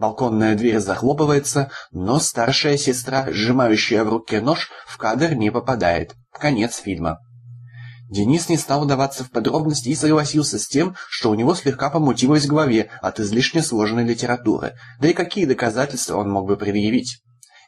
Балконная дверь захлопывается, но старшая сестра, сжимающая в руке нож, в кадр не попадает. Конец фильма. Денис не стал вдаваться в подробности и согласился с тем, что у него слегка помутилось в голове от излишне сложной литературы. Да и какие доказательства он мог бы предъявить?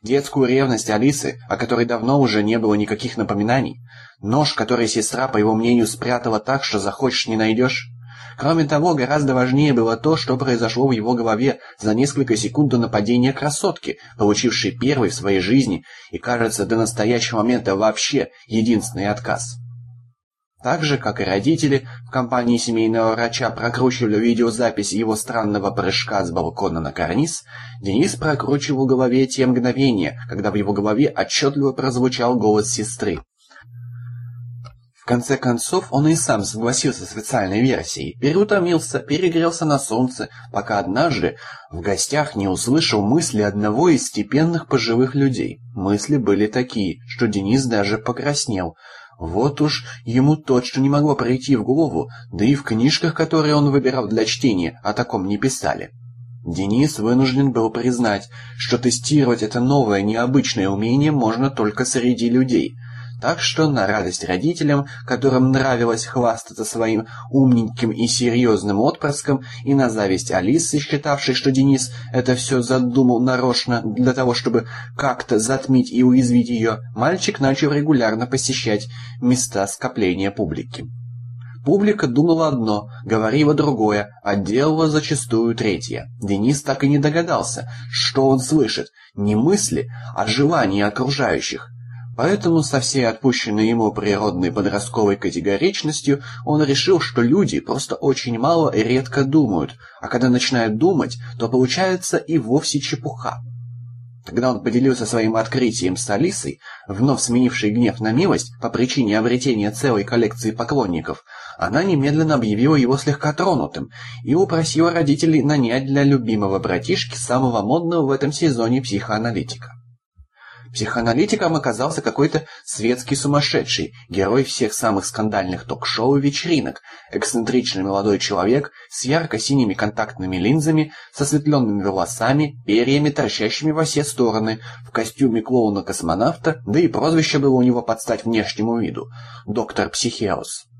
Детскую ревность Алисы, о которой давно уже не было никаких напоминаний. Нож, который сестра, по его мнению, спрятала так, что захочешь не найдешь. Кроме того, гораздо важнее было то, что произошло в его голове за несколько секунд до нападения красотки, получившей первый в своей жизни и, кажется, до настоящего момента вообще единственный отказ. Так же, как и родители, в компании семейного врача прокручивали видеозапись его странного прыжка с балкона на карниз, Денис прокручивал в голове те мгновения, когда в его голове отчетливо прозвучал голос сестры. В конце концов, он и сам согласился с официальной версией, переутомился, перегрелся на солнце, пока однажды в гостях не услышал мысли одного из степенных пожилых людей. Мысли были такие, что Денис даже покраснел. Вот уж ему точно не могло прийти в голову, да и в книжках, которые он выбирал для чтения, о таком не писали. Денис вынужден был признать, что тестировать это новое необычное умение можно только среди людей – так что на радость родителям, которым нравилось хвастаться своим умненьким и серьезным отпрыском, и на зависть Алисы, считавшей, что Денис это все задумал нарочно для того, чтобы как-то затмить и уязвить ее, мальчик начал регулярно посещать места скопления публики. Публика думала одно, говорила другое, а делала зачастую третье. Денис так и не догадался, что он слышит. Не мысли, а желания окружающих. Поэтому со всей отпущенной ему природной подростковой категоричностью он решил, что люди просто очень мало и редко думают, а когда начинают думать, то получается и вовсе чепуха. Когда он поделился своим открытием с Алисой, вновь сменившей гнев на милость по причине обретения целой коллекции поклонников, она немедленно объявила его слегка тронутым и упросила родителей нанять для любимого братишки самого модного в этом сезоне психоаналитика. Психоаналитиком оказался какой-то светский сумасшедший, герой всех самых скандальных ток-шоу и вечеринок, эксцентричный молодой человек с ярко-синими контактными линзами, со светленными волосами, перьями, торчащими во все стороны, в костюме клоуна-космонавта, да и прозвище было у него под стать внешнему виду – доктор Психеус.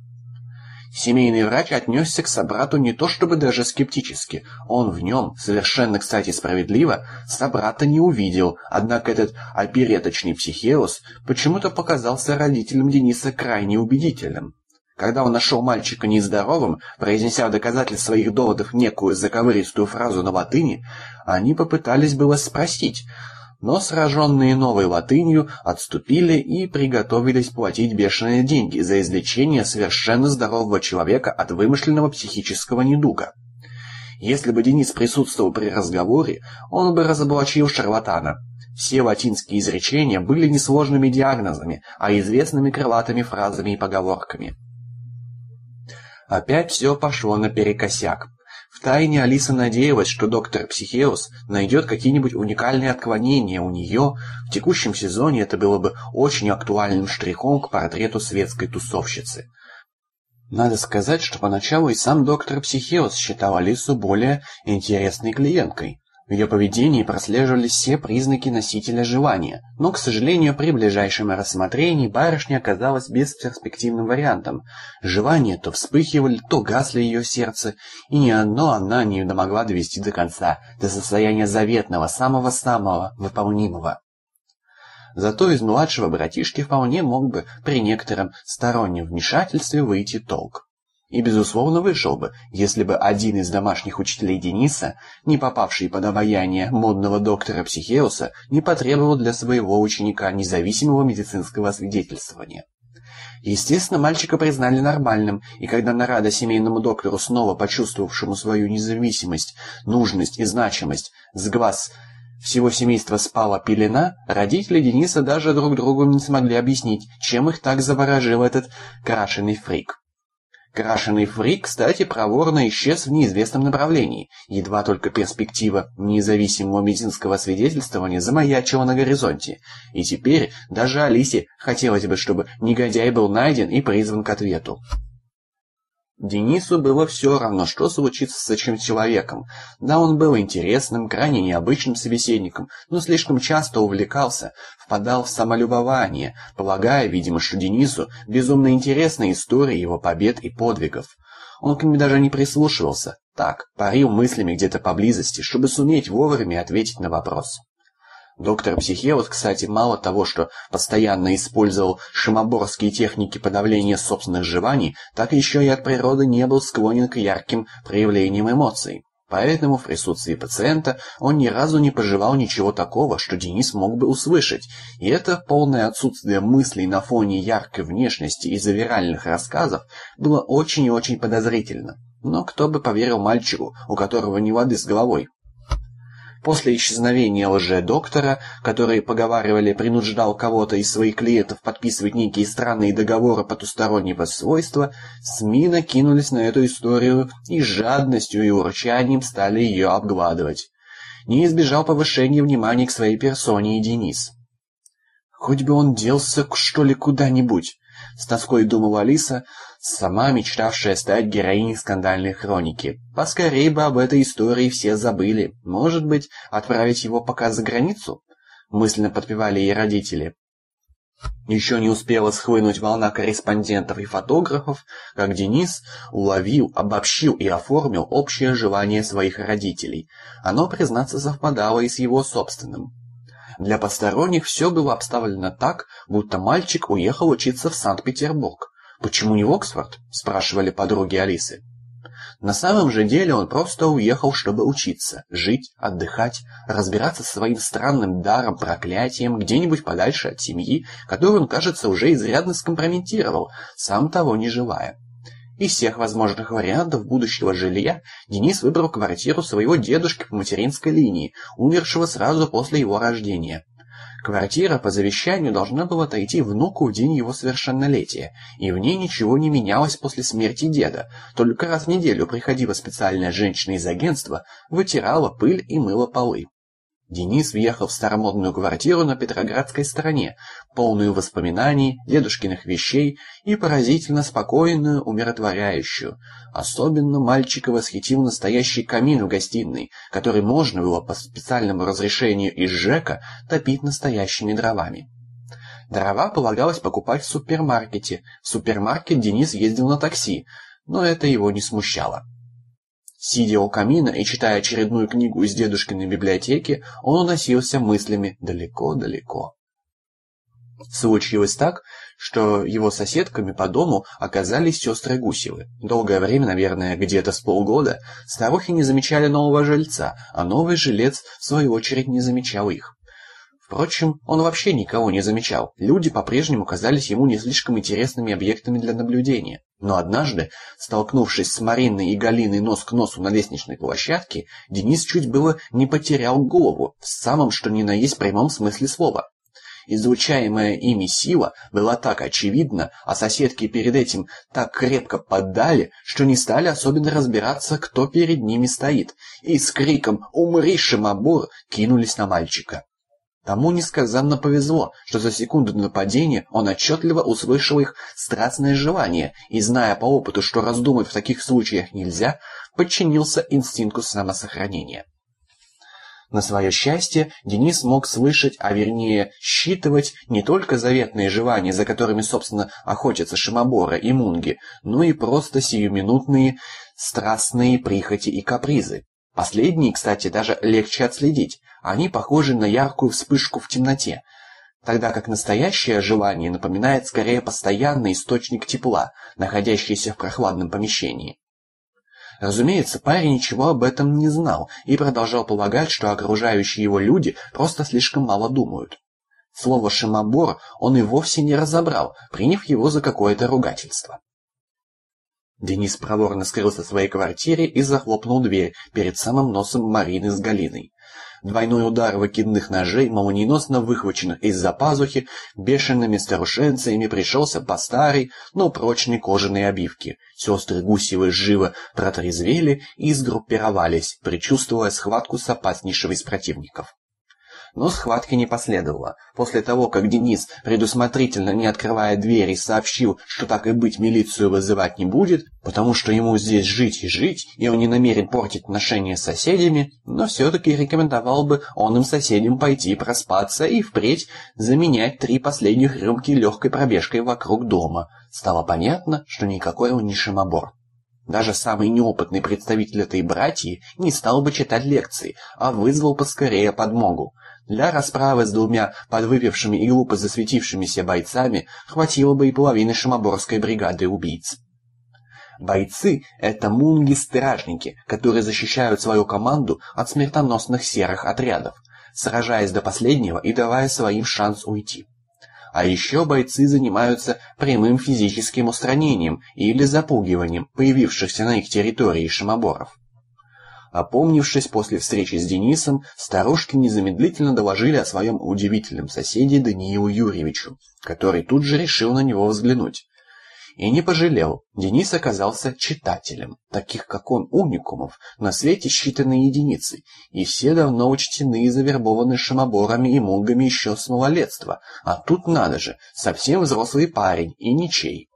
Семейный врач отнесся к собрату не то чтобы даже скептически. Он в нем, совершенно, кстати, справедливо, собрата не увидел, однако этот опереточный психеус почему-то показался родителям Дениса крайне убедительным. Когда он нашел мальчика нездоровым, произнеся в доказательство своих доводов некую заковыристую фразу на латыни, они попытались было спросить – но сраженные новой латынью отступили и приготовились платить бешеные деньги за излечение совершенно здорового человека от вымышленного психического недуга. Если бы Денис присутствовал при разговоре, он бы разоблачил шарлатана. Все латинские изречения были не сложными диагнозами, а известными крылатыми фразами и поговорками. Опять все пошло наперекосяк. Втайне Алиса надеялась, что доктор Психеус найдет какие-нибудь уникальные отклонения у нее. В текущем сезоне это было бы очень актуальным штрихом к портрету светской тусовщицы. Надо сказать, что поначалу и сам доктор Психеус считал Алису более интересной клиенткой. Ее поведении прослеживались все признаки носителя желания, но, к сожалению, при ближайшем рассмотрении барышня оказалась бесперспективным вариантом. Желания то вспыхивали, то гасли ее сердце, и ни одно она не могла довести до конца, до состояния заветного, самого-самого выполнимого. Зато из младшего братишки вполне мог бы при некотором стороннем вмешательстве выйти толк. И, безусловно, вышел бы, если бы один из домашних учителей Дениса, не попавший под обаяние модного доктора Психеуса, не потребовал для своего ученика независимого медицинского освидетельствования. Естественно, мальчика признали нормальным, и когда нарада семейному доктору, снова почувствовавшему свою независимость, нужность и значимость, с глаз всего семейства спала пелена, родители Дениса даже друг другу не смогли объяснить, чем их так заворожил этот крашеный фрик. Крашеный фрик, кстати, проворно исчез в неизвестном направлении. Едва только перспектива независимого медицинского свидетельствования замаячила на горизонте. И теперь даже Алисе хотелось бы, чтобы негодяй был найден и призван к ответу. Денису было все равно, что случится с этим человеком. Да, он был интересным, крайне необычным собеседником, но слишком часто увлекался, впадал в самолюбование, полагая, видимо, что Денису безумно интересна история его побед и подвигов. Он к ним даже не прислушивался, так, парил мыслями где-то поблизости, чтобы суметь вовремя ответить на вопрос. Доктор Психеус, кстати, мало того, что постоянно использовал шимоборские техники подавления собственных желаний, так еще и от природы не был склонен к ярким проявлениям эмоций. Поэтому в присутствии пациента он ни разу не пожелал ничего такого, что Денис мог бы услышать, и это полное отсутствие мыслей на фоне яркой внешности и завиральных рассказов было очень и очень подозрительно. Но кто бы поверил мальчику, у которого не воды с головой? После исчезновения лже-доктора, который, поговаривали, принуждал кого-то из своих клиентов подписывать некие странные договоры потустороннего свойства, СМИ накинулись на эту историю и жадностью и урчанием стали ее обгладывать. Не избежал повышения внимания к своей персоне и Денис. «Хоть бы он делся, что ли, куда-нибудь», — с тоской думала Алиса, сама мечтавшая стать героиней скандальной хроники. Поскорей бы об этой истории все забыли. Может быть, отправить его пока за границу? Мысленно подпевали ей родители. Еще не успела схлынуть волна корреспондентов и фотографов, как Денис уловил, обобщил и оформил общее желание своих родителей. Оно, признаться, совпадало и с его собственным. Для посторонних все было обставлено так, будто мальчик уехал учиться в Санкт-Петербург. «Почему не в Оксфорд?» – спрашивали подруги Алисы. На самом же деле он просто уехал, чтобы учиться, жить, отдыхать, разбираться со своим странным даром, проклятием, где-нибудь подальше от семьи, которую он, кажется, уже изрядно скомпрометировал, сам того не желая. Из всех возможных вариантов будущего жилья Денис выбрал квартиру своего дедушки по материнской линии, умершего сразу после его рождения. Квартира по завещанию должна была отойти внуку в день его совершеннолетия, и в ней ничего не менялось после смерти деда. Только раз в неделю приходила специальная женщина из агентства, вытирала пыль и мыла полы. Денис въехал в старомодную квартиру на Петроградской стороне, полную воспоминаний, дедушкиных вещей и поразительно спокойную, умиротворяющую. Особенно мальчика восхитил настоящий камин в гостиной, который можно было по специальному разрешению из ЖЭКа топить настоящими дровами. Дрова полагалось покупать в супермаркете. В супермаркет Денис ездил на такси, но это его не смущало. Сидя у камина и читая очередную книгу из дедушкиной библиотеки, он уносился мыслями далеко-далеко. Случилось так, что его соседками по дому оказались сестры Гусевы. Долгое время, наверное, где-то с полгода, старухи не замечали нового жильца, а новый жилец, в свою очередь, не замечал их. Впрочем, он вообще никого не замечал. Люди по-прежнему казались ему не слишком интересными объектами для наблюдения. Но однажды, столкнувшись с Мариной и Галиной нос к носу на лестничной площадке, Денис чуть было не потерял голову, в самом что ни на есть прямом смысле слова. Излучаемая ими сила была так очевидна, а соседки перед этим так крепко поддали, что не стали особенно разбираться, кто перед ними стоит, и с криком «Умри, Шимабур!» кинулись на мальчика. Тому несказанно повезло, что за секунду нападения он отчетливо услышал их страстное желание и, зная по опыту, что раздумать в таких случаях нельзя, подчинился инстинкту самосохранения. На свое счастье, Денис мог слышать, а вернее считывать не только заветные желания, за которыми, собственно, охотятся Шимобора и Мунги, но и просто сиюминутные страстные прихоти и капризы. Последние, кстати, даже легче отследить. Они похожи на яркую вспышку в темноте, тогда как настоящее желание напоминает скорее постоянный источник тепла, находящийся в прохладном помещении. Разумеется, парень ничего об этом не знал и продолжал полагать, что окружающие его люди просто слишком мало думают. Слово «шимобор» он и вовсе не разобрал, приняв его за какое-то ругательство. Денис проворно скрылся в своей квартире и захлопнул дверь перед самым носом Марины с Галиной. Двойной удар выкидных ножей, молниеносно выхваченных из-за пазухи, бешеными старушенцами пришелся по старой, но прочной кожаной обивке. Сестры Гусевы живо протрезвели и сгруппировались, предчувствуя схватку с опаснейшего из противников. Но схватки не последовало. После того, как Денис, предусмотрительно не открывая двери, сообщил, что так и быть милицию вызывать не будет, потому что ему здесь жить и жить, и он не намерен портить отношения с соседями, но все-таки рекомендовал бы он им соседям пойти проспаться и впредь заменять три последних рюмки легкой пробежкой вокруг дома. Стало понятно, что никакой он не шимобор. Даже самый неопытный представитель этой братьи не стал бы читать лекции, а вызвал поскорее подмогу. Для расправы с двумя подвыпившими и глупо засветившимися бойцами хватило бы и половины шимоборской бригады убийц. Бойцы — это мунги-стражники, которые защищают свою команду от смертоносных серых отрядов, сражаясь до последнего и давая своим шанс уйти. А еще бойцы занимаются прямым физическим устранением или запугиванием появившихся на их территории шимоборов. Опомнившись после встречи с Денисом, старушки незамедлительно доложили о своем удивительном соседе Даниилу Юрьевичу, который тут же решил на него взглянуть. И не пожалел. Денис оказался читателем. Таких, как он, уникумов, на свете считанные единицы. И все давно учтены и завербованы шамоборами и мунгами еще с малолетства. А тут надо же, совсем взрослый парень и ничей.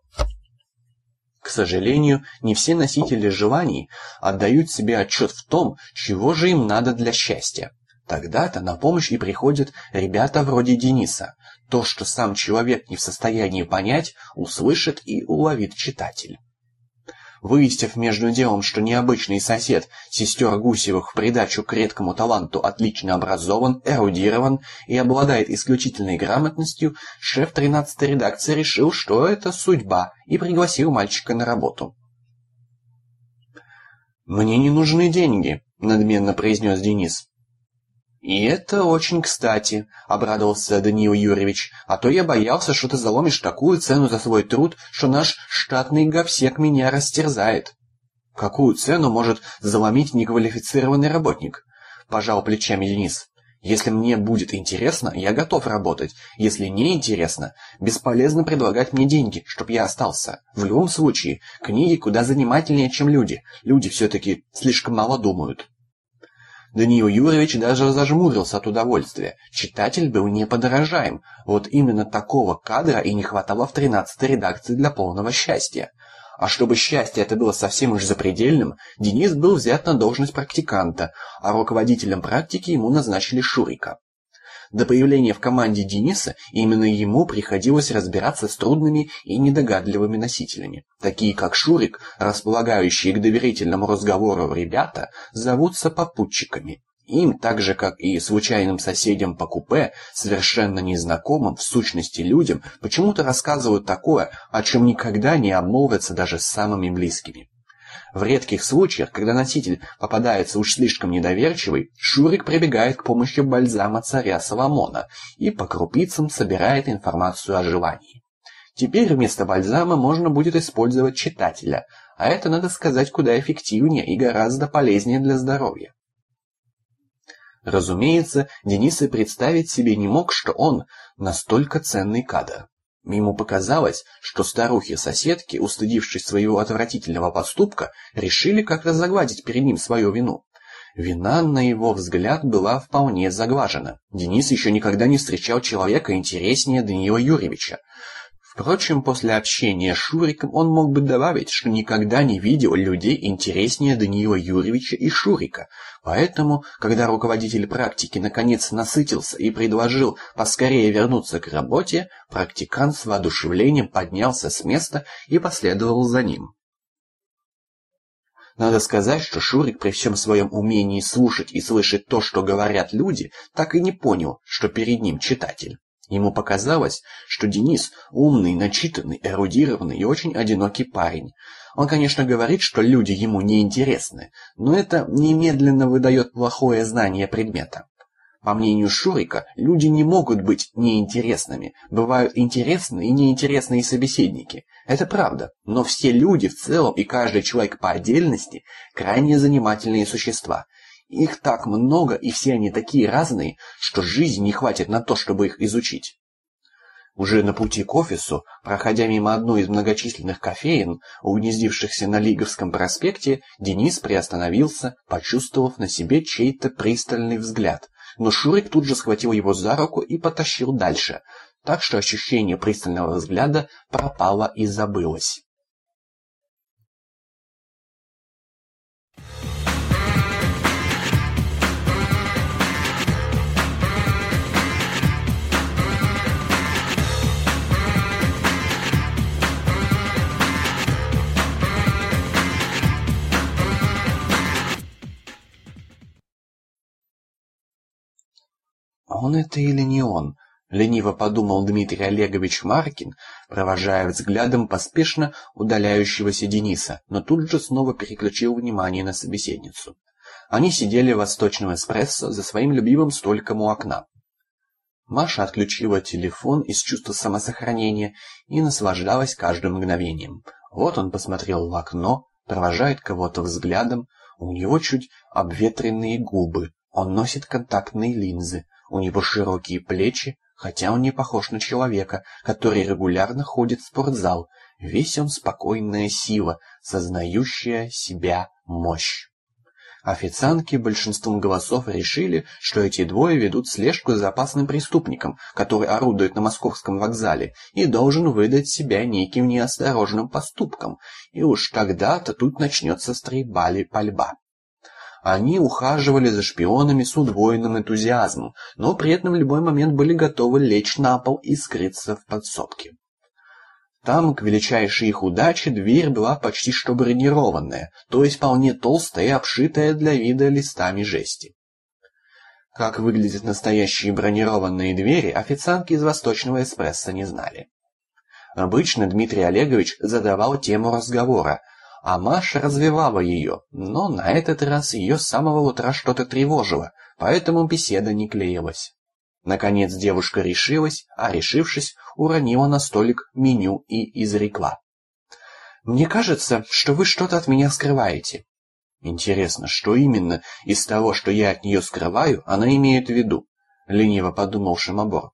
К сожалению, не все носители желаний отдают себе отчет в том, чего же им надо для счастья. Тогда-то на помощь и приходят ребята вроде Дениса. То, что сам человек не в состоянии понять, услышит и уловит читатель. Выяснив между делом, что необычный сосед сестер Гусевых в придачу к редкому таланту отлично образован, эрудирован и обладает исключительной грамотностью, шеф 13-й редакции решил, что это судьба, и пригласил мальчика на работу. «Мне не нужны деньги», — надменно произнес Денис. «И это очень кстати», — обрадовался Даниил Юрьевич, «а то я боялся, что ты заломишь такую цену за свой труд, что наш штатный говсек меня растерзает». «Какую цену может заломить неквалифицированный работник?» — пожал плечами Денис. «Если мне будет интересно, я готов работать. Если не интересно, бесполезно предлагать мне деньги, чтоб я остался. В любом случае, книги куда занимательнее, чем люди. Люди все-таки слишком мало думают». Даниил Юрьевич даже зажмурился от удовольствия. Читатель был неподражаем. Вот именно такого кадра и не хватало в 13-й редакции для полного счастья. А чтобы счастье это было совсем уж запредельным, Денис был взят на должность практиканта, а руководителем практики ему назначили Шурика. До появления в команде Дениса именно ему приходилось разбираться с трудными и недогадливыми носителями. Такие как Шурик, располагающие к доверительному разговору ребята, зовутся попутчиками. Им, так же как и случайным соседям по купе, совершенно незнакомым, в сущности людям, почему-то рассказывают такое, о чем никогда не обмолвятся даже с самыми близкими. В редких случаях, когда носитель попадается уж слишком недоверчивый, Шурик прибегает к помощи бальзама царя Соломона и по крупицам собирает информацию о желании. Теперь вместо бальзама можно будет использовать читателя, а это, надо сказать, куда эффективнее и гораздо полезнее для здоровья. Разумеется, Денис и представить себе не мог, что он настолько ценный кадр. Ему показалось, что старухи-соседки, устыдившись своего отвратительного поступка, решили как-то загладить перед ним свою вину. Вина, на его взгляд, была вполне заглажена. Денис еще никогда не встречал человека интереснее Даниила Юрьевича. Впрочем, после общения с Шуриком он мог бы добавить, что никогда не видел людей интереснее Даниила Юрьевича и Шурика. Поэтому, когда руководитель практики наконец насытился и предложил поскорее вернуться к работе, практикант с воодушевлением поднялся с места и последовал за ним. Надо сказать, что Шурик при всем своем умении слушать и слышать то, что говорят люди, так и не понял, что перед ним читатель. Ему показалось, что Денис умный, начитанный, эрудированный и очень одинокий парень. Он, конечно, говорит, что люди ему не интересны, но это немедленно выдает плохое знание предмета. По мнению Шурика, люди не могут быть неинтересными. Бывают интересные и неинтересные собеседники. Это правда, но все люди в целом и каждый человек по отдельности крайне занимательные существа. Их так много, и все они такие разные, что жизни не хватит на то, чтобы их изучить. Уже на пути к офису, проходя мимо одной из многочисленных кофеин, угнездившихся на Лиговском проспекте, Денис приостановился, почувствовав на себе чей-то пристальный взгляд. но Шурик тут же схватил его за руку и потащил дальше, так что ощущение пристального взгляда пропало и забылось. «Он это или не он?» — лениво подумал Дмитрий Олегович Маркин, провожая взглядом поспешно удаляющегося Дениса, но тут же снова переключил внимание на собеседницу. Они сидели в восточном эспрессо за своим любимым столиком у окна. Маша отключила телефон из чувства самосохранения и наслаждалась каждым мгновением. Вот он посмотрел в окно, провожает кого-то взглядом, у него чуть обветренные губы, он носит контактные линзы, у него широкие плечи, хотя он не похож на человека, который регулярно ходит в спортзал. Весь он спокойная сила, сознающая себя мощь. Официантки большинством голосов решили, что эти двое ведут слежку за опасным преступником, который орудует на московском вокзале и должен выдать себя неким неосторожным поступком, и уж тогда-то тут начнется стрельба или пальба. Они ухаживали за шпионами с удвоенным энтузиазмом, но при этом в любой момент были готовы лечь на пол и скрыться в подсобке. Там, к величайшей их удаче, дверь была почти что бронированная, то есть вполне толстая и обшитая для вида листами жести. Как выглядят настоящие бронированные двери, официантки из Восточного эспрессо не знали. Обычно Дмитрий Олегович задавал тему разговора, а Маша развивала ее, но на этот раз ее с самого утра что-то тревожило, поэтому беседа не клеилась. Наконец девушка решилась, а решившись, уронила на столик меню и изрекла. «Мне кажется, что вы что-то от меня скрываете». «Интересно, что именно из того, что я от нее скрываю, она имеет в виду?» — лениво подумал Шимобор.